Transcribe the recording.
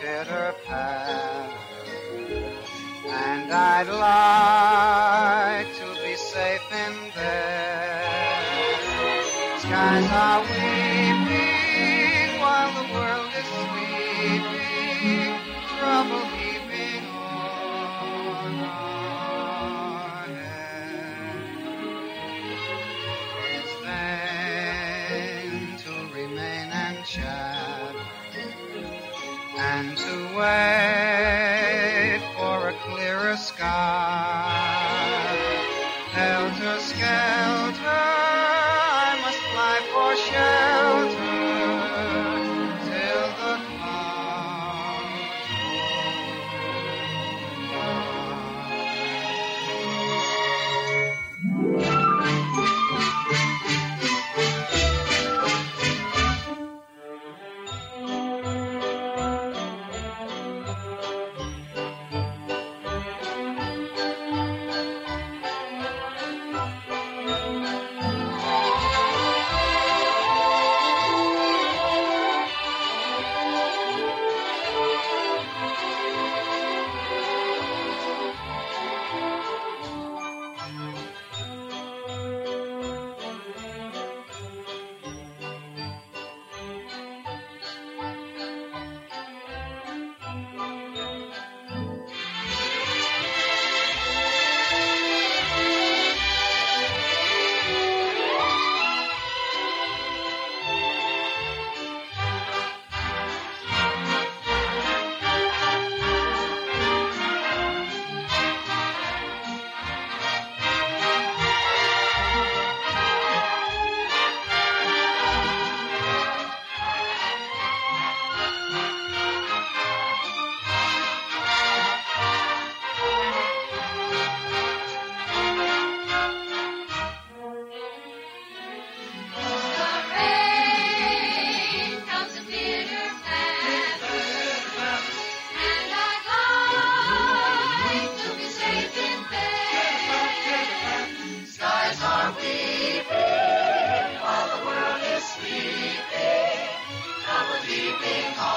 pitter path. And I'd like to be safe in bed. Skies are weeping while the world is sleeping. Trouble and to wait for a clearer sky. Helter skelter, weeping while the world is sleeping. Trouble heaping on